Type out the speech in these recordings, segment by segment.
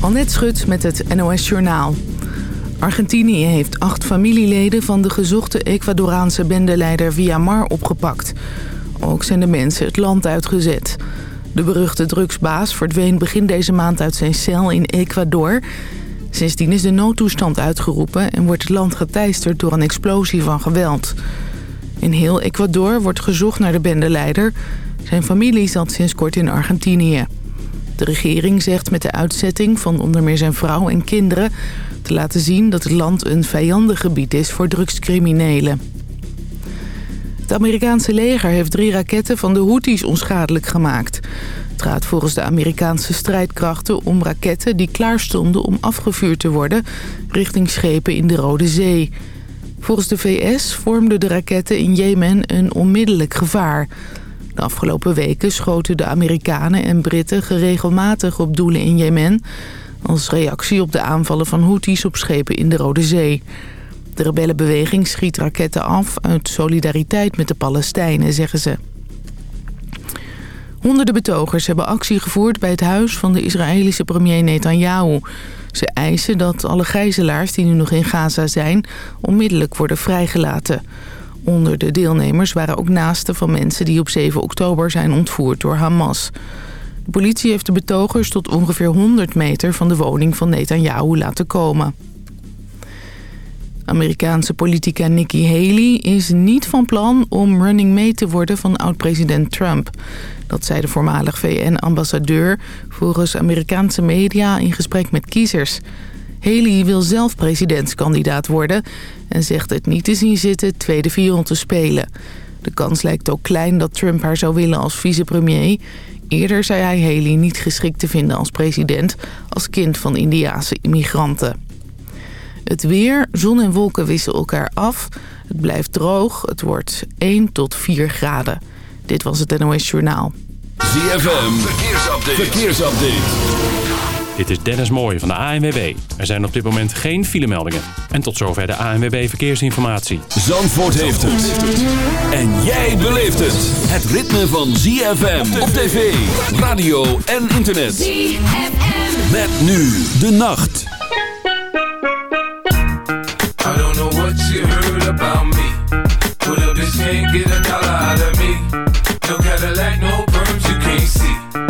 Annette Schut met het NOS Journaal. Argentinië heeft acht familieleden van de gezochte Ecuadoraanse bendeleider Villamar opgepakt. Ook zijn de mensen het land uitgezet. De beruchte drugsbaas verdween begin deze maand uit zijn cel in Ecuador. Sindsdien is de noodtoestand uitgeroepen en wordt het land geteisterd door een explosie van geweld. In heel Ecuador wordt gezocht naar de bendeleider. Zijn familie zat sinds kort in Argentinië. De regering zegt met de uitzetting van onder meer zijn vrouw en kinderen... te laten zien dat het land een vijandig gebied is voor drugscriminelen. Het Amerikaanse leger heeft drie raketten van de Houthis onschadelijk gemaakt. Het gaat volgens de Amerikaanse strijdkrachten om raketten die klaar stonden om afgevuurd te worden... richting schepen in de Rode Zee. Volgens de VS vormden de raketten in Jemen een onmiddellijk gevaar... De afgelopen weken schoten de Amerikanen en Britten geregelmatig op doelen in Jemen... als reactie op de aanvallen van Houthis op schepen in de Rode Zee. De rebellenbeweging schiet raketten af uit solidariteit met de Palestijnen, zeggen ze. Honderden betogers hebben actie gevoerd bij het huis van de Israëlische premier Netanyahu. Ze eisen dat alle gijzelaars die nu nog in Gaza zijn onmiddellijk worden vrijgelaten... Onder de deelnemers waren ook naasten van mensen die op 7 oktober zijn ontvoerd door Hamas. De politie heeft de betogers tot ongeveer 100 meter van de woning van Netanyahu laten komen. Amerikaanse politica Nikki Haley is niet van plan om running mate te worden van oud-president Trump. Dat zei de voormalig VN-ambassadeur volgens Amerikaanse media in gesprek met kiezers. Haley wil zelf presidentskandidaat worden en zegt het niet te zien zitten tweede viool te spelen. De kans lijkt ook klein dat Trump haar zou willen als vicepremier. Eerder zei hij Haley niet geschikt te vinden als president... als kind van Indiase immigranten. Het weer, zon en wolken wisselen elkaar af. Het blijft droog, het wordt 1 tot 4 graden. Dit was het NOS Journaal. ZFM, verkeersupdate. verkeersupdate. Dit is Dennis Mooij van de ANWB. Er zijn op dit moment geen filemeldingen. En tot zover de ANWB Verkeersinformatie. Zandvoort heeft het. En jij beleeft het. Het ritme van ZFM op tv, radio en internet. ZFM. Met nu de nacht. I don't know what you heard about me. But a bitch can't get a dollar out of me. No Cadillac, no perms you can't see.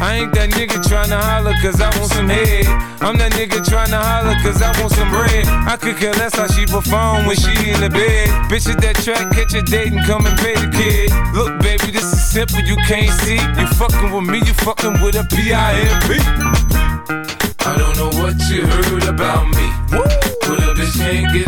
I ain't that nigga trying to holler cause I want some head. I'm that nigga trying to holler cause I want some bread. I could care less how she perform when she in the bed. Bitch at that track, catch a date and come and pay the kid. Look, baby, this is simple, you can't see. You fucking with me, you fucking with a P-I-M-P. I don't know what you heard about me. Woo! But a bitch can't get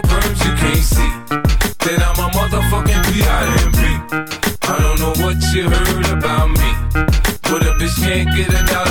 can't see. Then I'm a motherfucking P.I.M.P. I don't know what you heard about me, but a bitch can't get a dollar.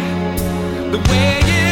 way it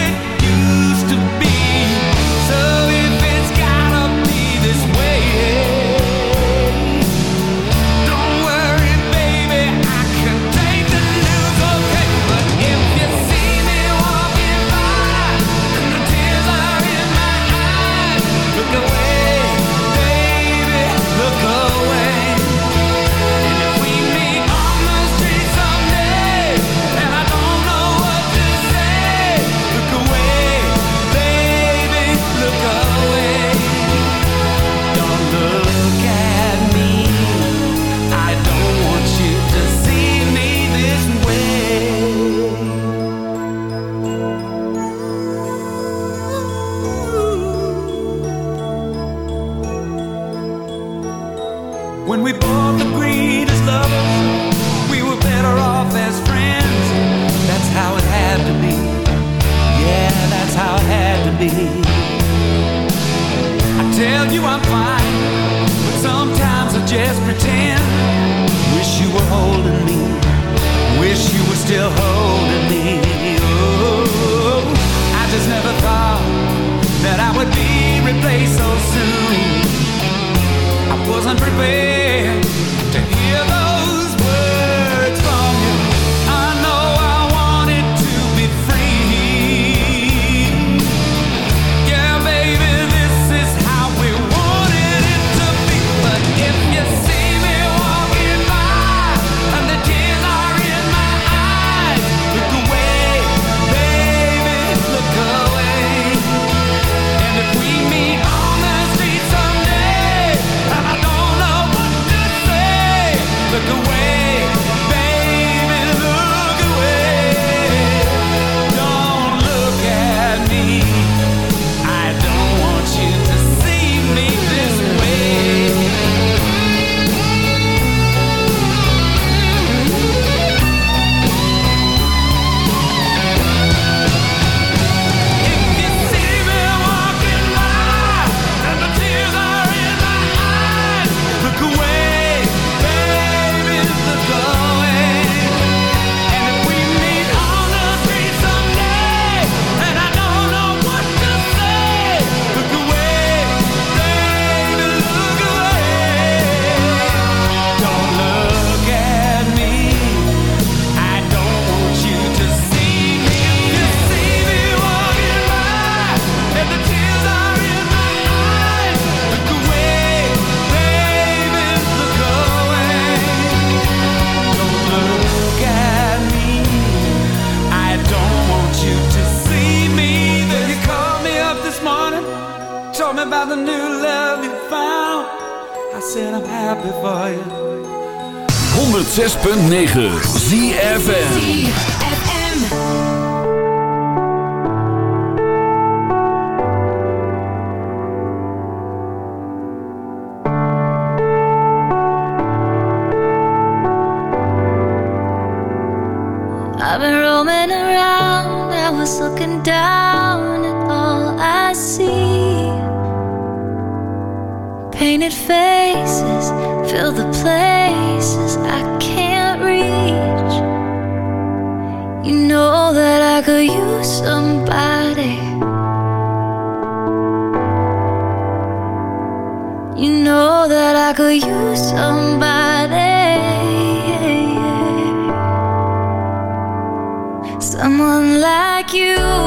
you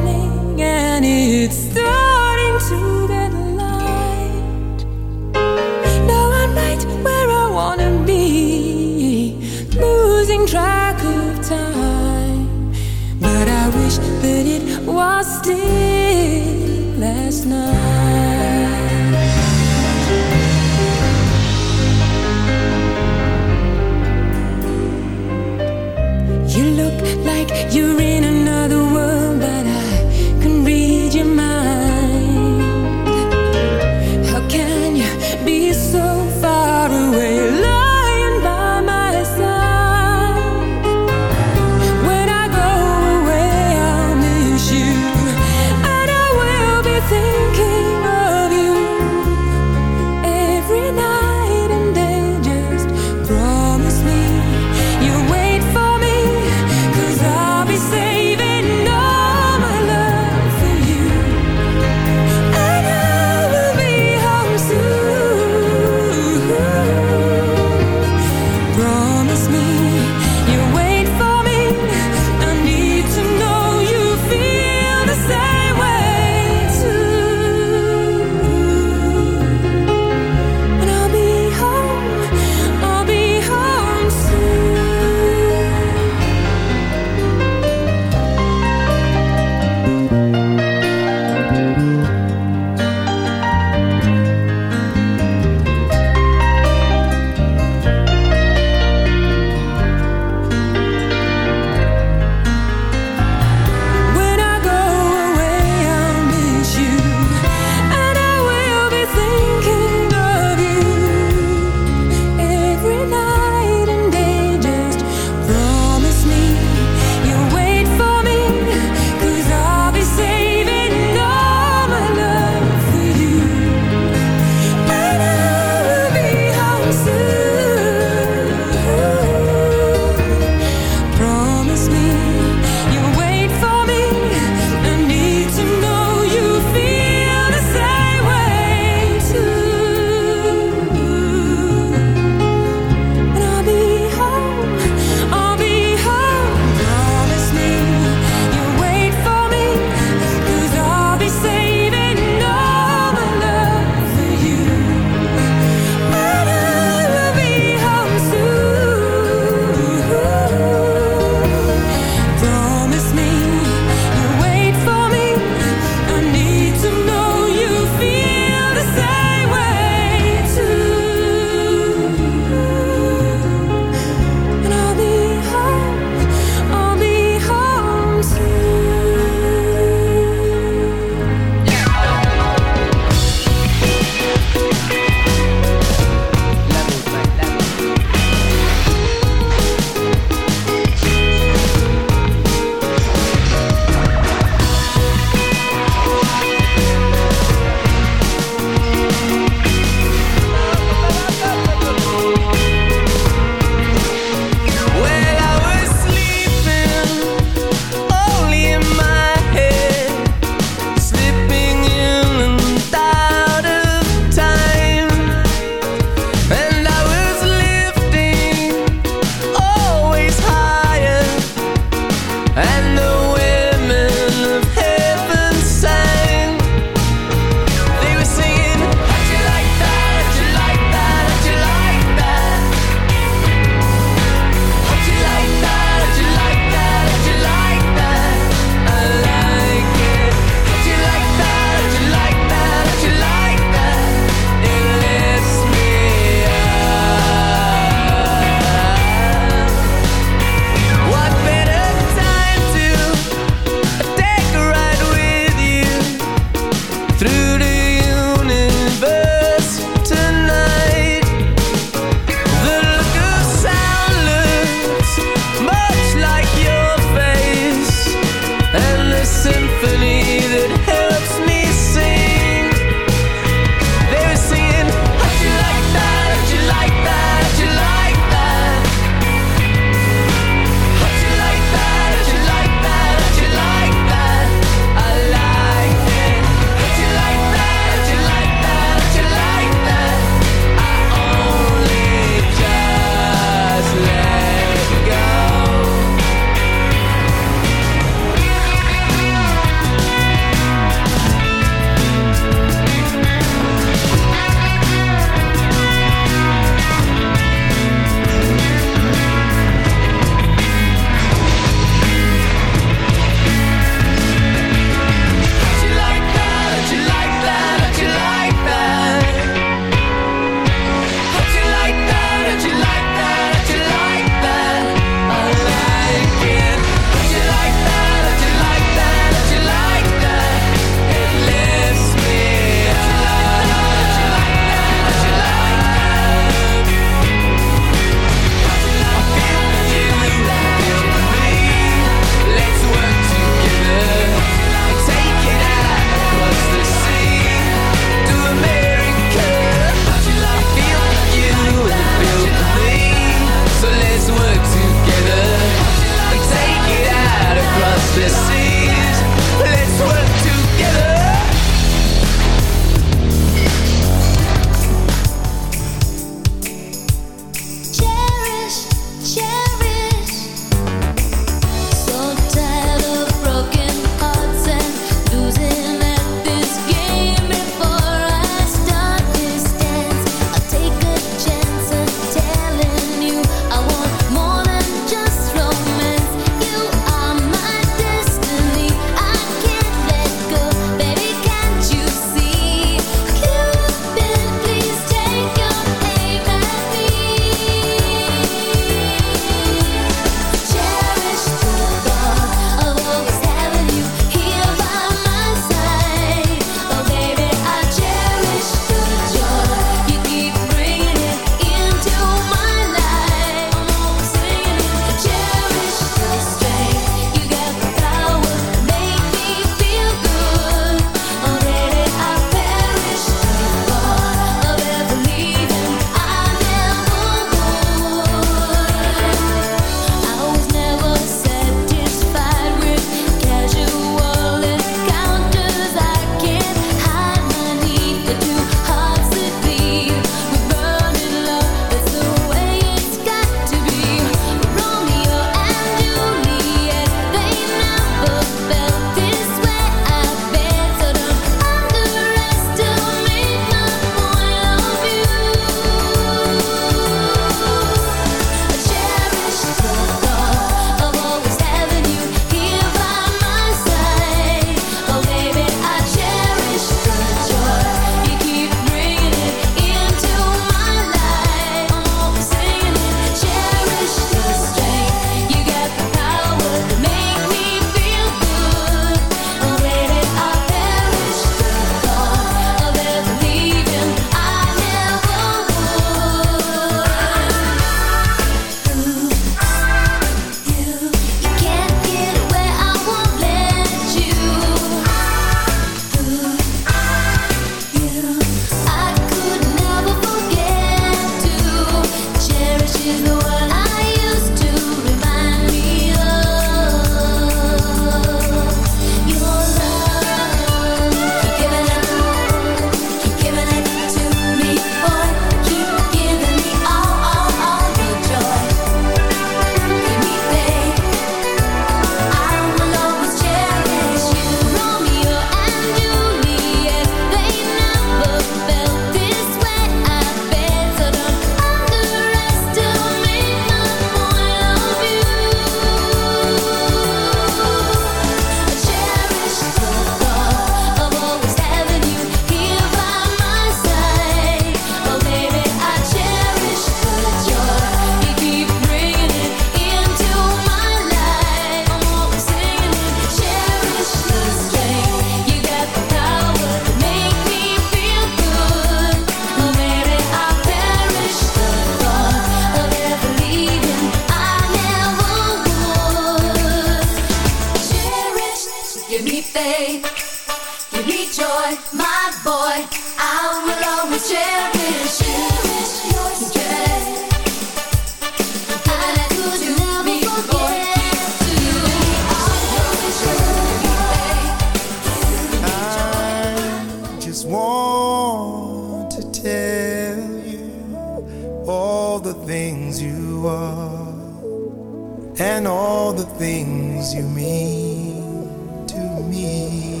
all the things you mean to me.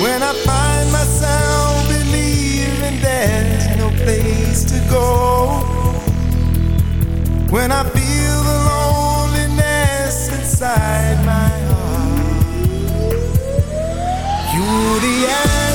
When I find myself believing there's no place to go, when I feel the loneliness inside my heart, you're the answer.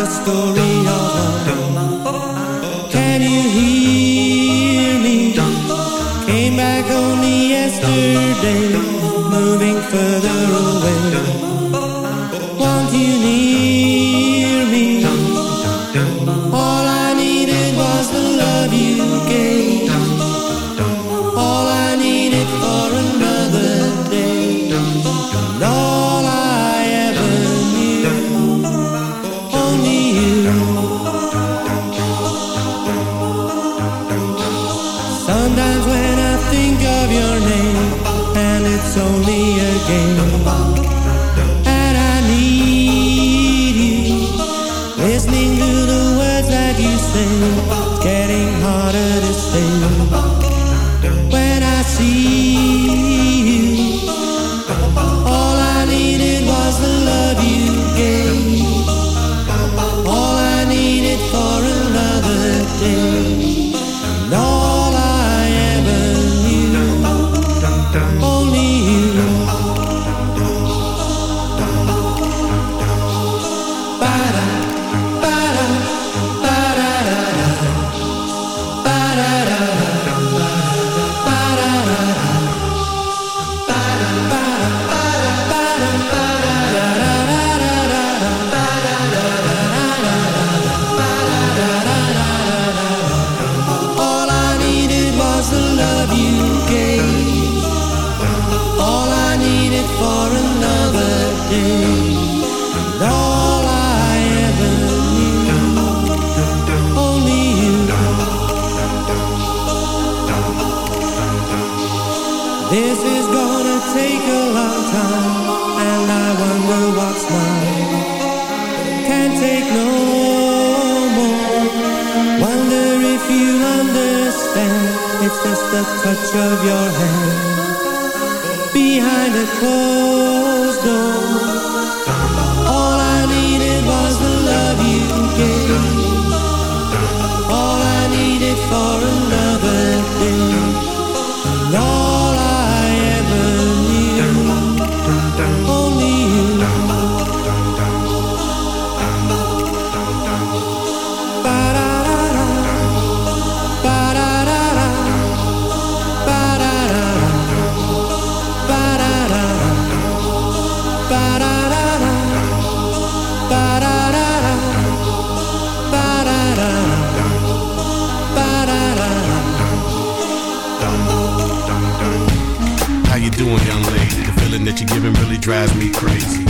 a story of love. Can you hear me? Came back only yesterday, moving further away. This is gonna take a long time, and I wonder what's mine. Can't take no more. Wonder if you understand. It's just the touch of your hand behind a closed door. All I needed was the love you gave. All I needed for another drives me crazy.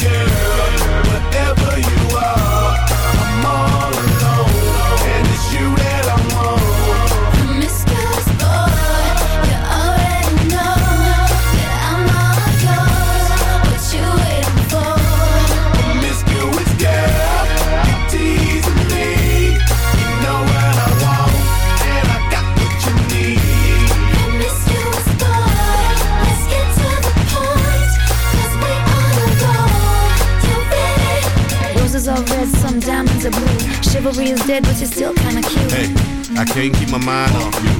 Girl, whatever you are, I'm all alone, dead, but you're still kinda cute. Hey, I can't keep my mind off you.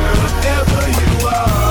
whatever you are,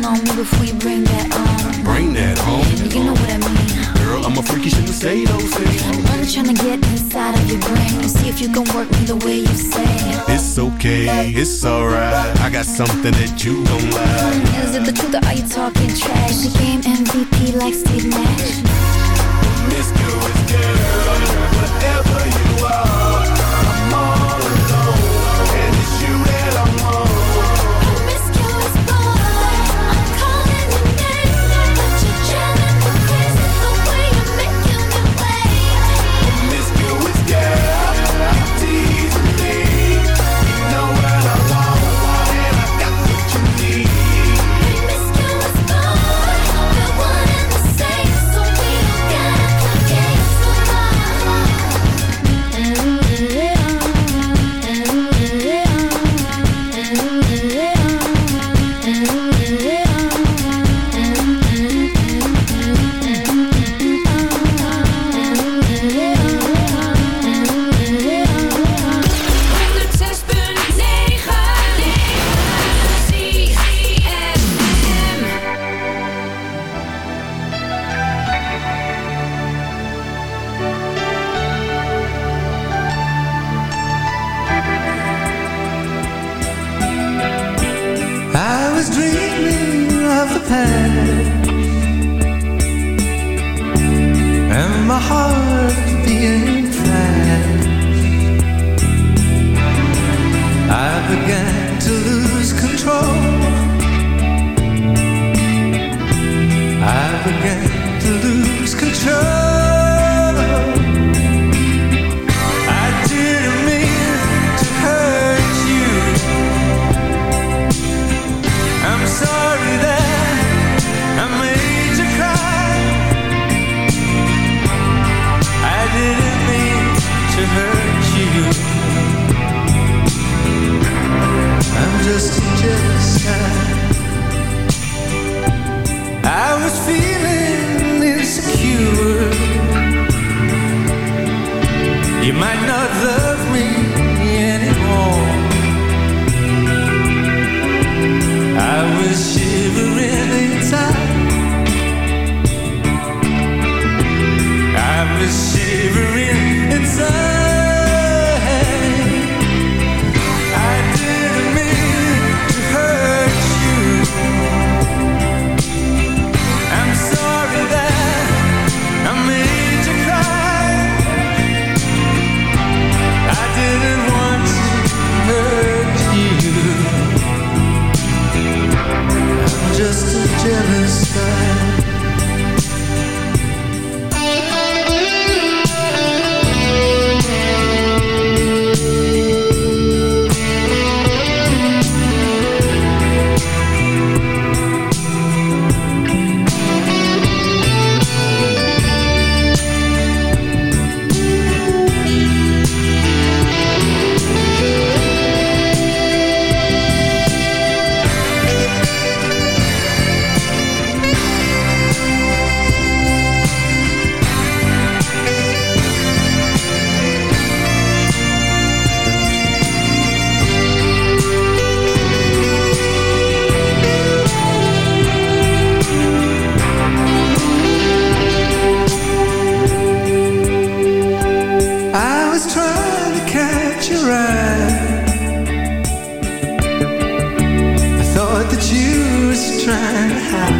Feeling on me before you bring that on. Bring that home. You know what I mean. Girl, I'm a freak, you shouldn't say those things. I'm trying to get inside of your brain and see if you can work me the way you say. It's okay, it's alright. I got something that you gon' like. Is it the truth or are you talking trash? She came MVP like Steve Nash. Promiscuous girl, whatever you are, trying